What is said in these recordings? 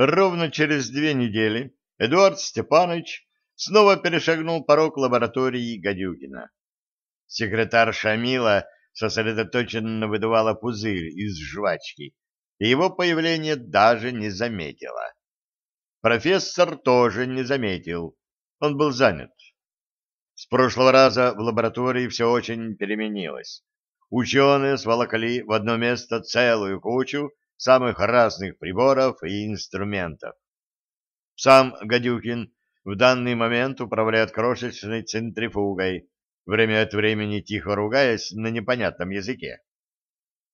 Ровно через две недели Эдуард Степанович снова перешагнул порог лаборатории Гадюкина. Секретарь Шамила сосредоточенно выдувала пузырь из жвачки, и его появление даже не заметила. Профессор тоже не заметил, он был занят. С прошлого раза в лаборатории все очень переменилось. Ученые сволокли в одно место целую кучу самых разных приборов и инструментов. Сам Гадюкин в данный момент управляет крошечной центрифугой, время от времени тихо ругаясь на непонятном языке.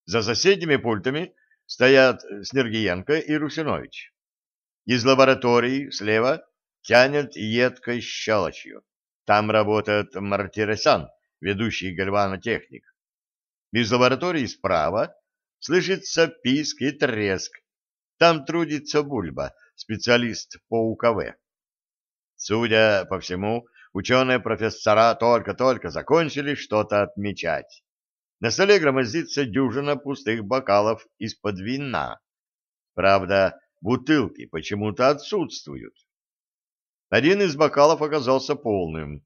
За соседними пультами стоят Снергиенко и Русинович. Из лаборатории слева тянет едкой щелочью. Там работает Мартиросян, ведущий гальванотехник. Из лаборатории справа слышится писк и треск. Там трудится Бульба, специалист по УКВ. Судя по всему, ученые-профессора только-только закончили что-то отмечать. На столе громоздится дюжина пустых бокалов из-под вина. Правда, бутылки почему-то отсутствуют. Один из бокалов оказался полным.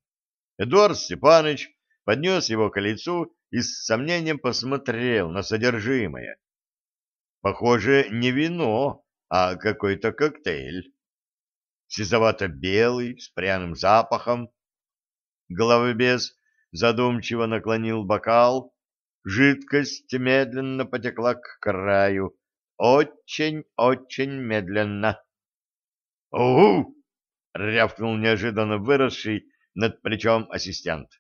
Эдуард Степанович поднес его к лицу и с сомнением посмотрел на содержимое. Похоже, не вино, а какой-то коктейль. Сизовато-белый, с пряным запахом. Головобес задумчиво наклонил бокал. Жидкость медленно потекла к краю. Очень-очень медленно. «Угу!» — рявкнул неожиданно выросший над плечом ассистент.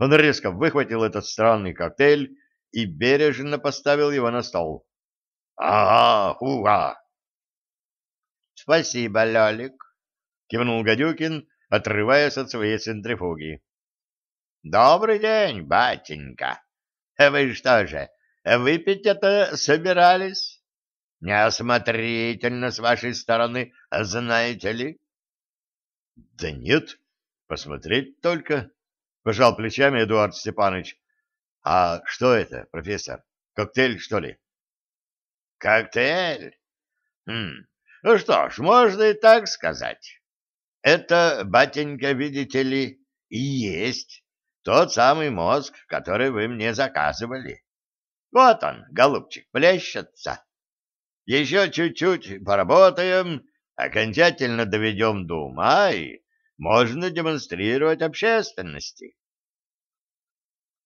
Он резко выхватил этот странный коктейль и бережно поставил его на стол. «Ага, уга!» «Спасибо, Лёлик!» — кивнул Гадюкин, отрываясь от своей центрифуги. «Добрый день, батенька! Вы что же, выпить это собирались? Неосмотрительно с вашей стороны, знаете ли?» «Да нет, посмотреть только!» — пожал плечами Эдуард Степанович. — А что это, профессор? Коктейль, что ли? — Коктейль? Хм, ну что ж, можно и так сказать. Это, батенька, видите ли, и есть тот самый мозг, который вы мне заказывали. Вот он, голубчик, плещется. Еще чуть-чуть поработаем, окончательно доведем до ума и можно демонстрировать общественности.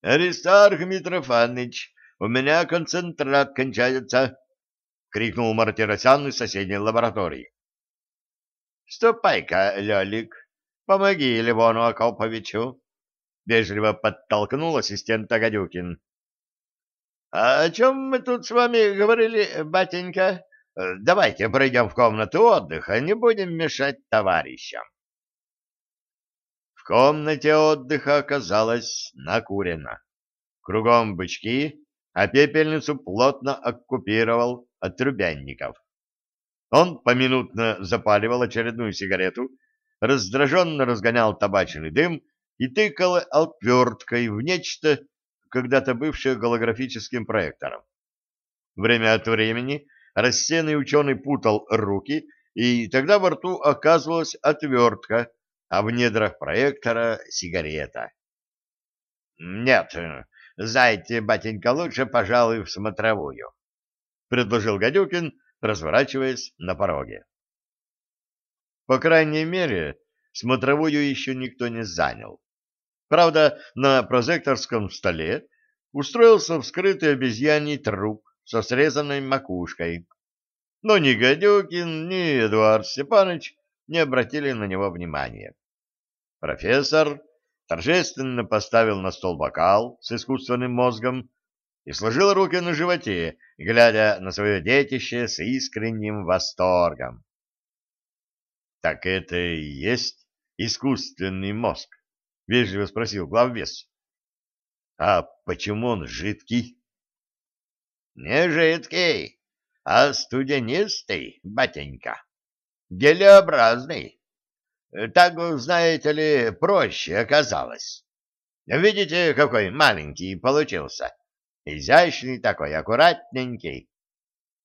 «Аристарх Митрофанович, у меня концентрат кончается!» — крикнул Мартиросян из соседней лаборатории. «Ступай-ка, Лёлик, помоги Левону Акоповичу!» — вежливо подтолкнул ассистента Гадюкин. «А о чем мы тут с вами говорили, батенька? Давайте пройдем в комнату отдыха, не будем мешать товарищам» комнате отдыха оказалось накурено. Кругом бычки, а пепельницу плотно оккупировал от трубянников. Он поминутно запаливал очередную сигарету, раздраженно разгонял табачный дым и тыкал отверткой в нечто, когда-то бывшее голографическим проектором. Время от времени рассеянный ученый путал руки, и тогда во рту оказывалась отвертка, а в недрах проектора сигарета. — Нет, знаете, батенька, лучше, пожалуй, в смотровую, — предложил Гадюкин, разворачиваясь на пороге. По крайней мере, смотровую еще никто не занял. Правда, на прозекторском столе устроился вскрытый обезьяний труп со срезанной макушкой. Но ни Гадюкин, ни Эдуард Степанович не обратили на него внимания. Профессор торжественно поставил на стол бокал с искусственным мозгом и сложил руки на животе, глядя на свое детище с искренним восторгом. — Так это и есть искусственный мозг? — вежливо спросил главвес. — А почему он жидкий? — Не жидкий, а студенистый, батенька, гелеобразный. Так, знаете ли, проще оказалось. Видите, какой маленький получился? Изящный такой, аккуратненький.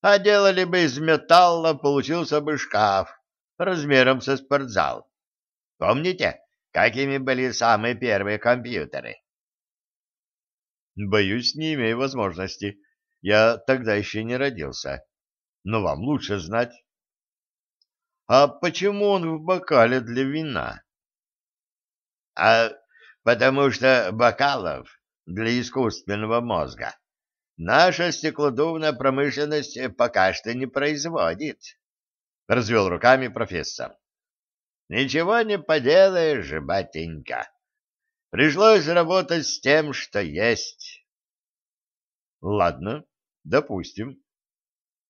А делали бы из металла, получился бы шкаф размером со спортзал. Помните, какими были самые первые компьютеры? Боюсь, не имею возможности. Я тогда еще не родился. Но вам лучше знать. А почему он в бокале для вина? А потому что бокалов для искусственного мозга наша стеклодувная промышленность пока что не производит. Развел руками профессор. Ничего не поделаешь, батенька. Пришлось работать с тем, что есть. Ладно, допустим.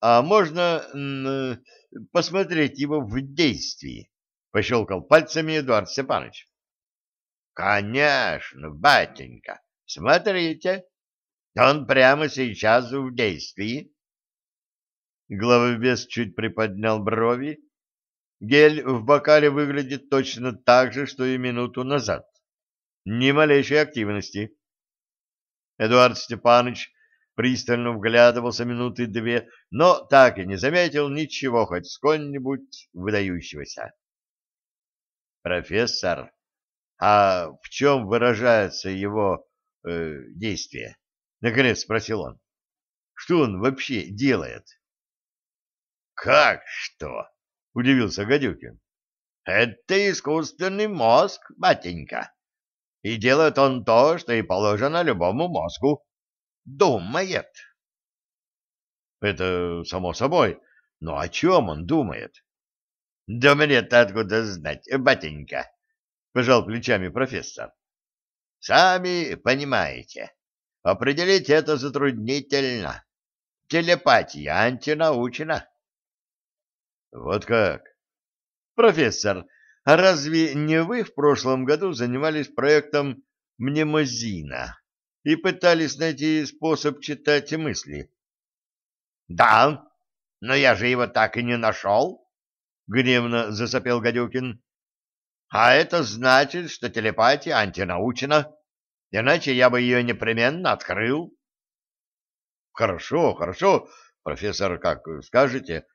А можно посмотреть его в действии? Пощелкал пальцами Эдуард Степанович. Конечно, батенька. Смотрите. Он прямо сейчас в действии. Главобес чуть приподнял брови. Гель в бокале выглядит точно так же, что и минуту назад ни малейшей активности. Эдуард Степанович пристально вглядывался минуты две, но так и не заметил ничего хоть сколь-нибудь выдающегося. «Профессор, а в чем выражается его э, действие?» — наконец спросил он. «Что он вообще делает?» «Как что?» — удивился Гадюкин. «Это искусственный мозг, батенька. И делает он то, что и положено любому мозгу. Думает. Это само собой. Но о чем он думает? Да мне-то откуда знать, батенька, пожал плечами профессор. Сами понимаете, определить это затруднительно. Телепатия антинаучна. Вот как? Профессор, а разве не вы в прошлом году занимались проектом мнемозина и пытались найти способ читать мысли? — Да, но я же его так и не нашел, — гневно засопел Гадюкин. — А это значит, что телепатия антинаучна, иначе я бы ее непременно открыл. — Хорошо, хорошо, профессор, как скажете,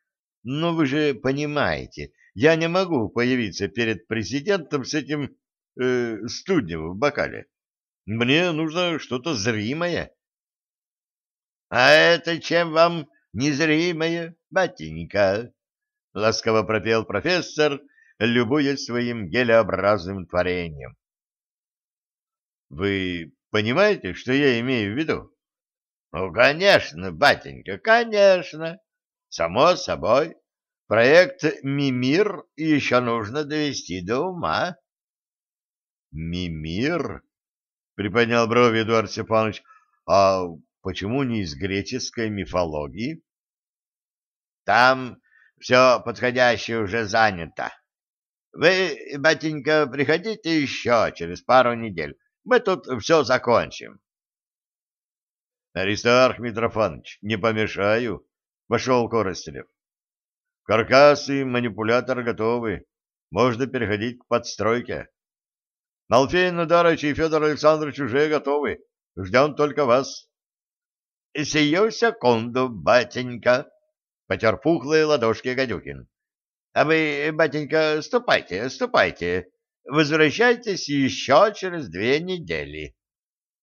но вы же понимаете, — я не могу появиться перед президентом с этим э, студнем в бокале. Мне нужно что-то зримое. — А это чем вам незримое, батенька? — ласково пропел профессор, любуясь своим гелеобразным творением. — Вы понимаете, что я имею в виду? — Ну, конечно, батенька, конечно. Само собой. Проект «Мимир» еще нужно довести до ума. «Мимир?» — приподнял брови Эдуард Степанович. «А почему не из греческой мифологии?» «Там все подходящее уже занято. Вы, батенька, приходите еще через пару недель. Мы тут все закончим». «Аристарх Митрофанович, не помешаю», — вошел Коростелев. Каркасы и манипулятор готовы. Можно переходить к подстройке. Алфей Надарович и Федор Александрович уже готовы. Ждем только вас. — Сию секунду, батенька, — потер пухлые ладошки Гадюкин. — А вы, батенька, ступайте, ступайте. Возвращайтесь еще через две недели.